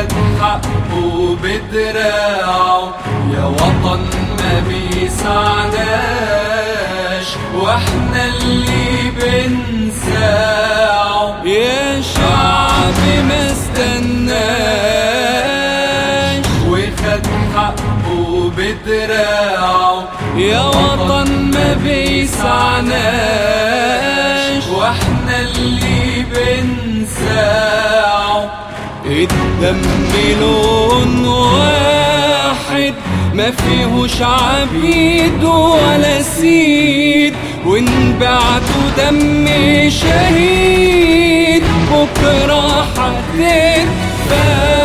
لك حقه بدراعه يا وطن ما بيسعناش وإحنا اللي بنساعه. يا شعب ما استناش. وخد حقه بدراعه يا وطن ما بيسعناش. وإحنا اللي بنساعه. الدم لون واحد. ما فيهوش عبيد ولا سيد. وانبعتوا دم شهيد بكرة حتتفاق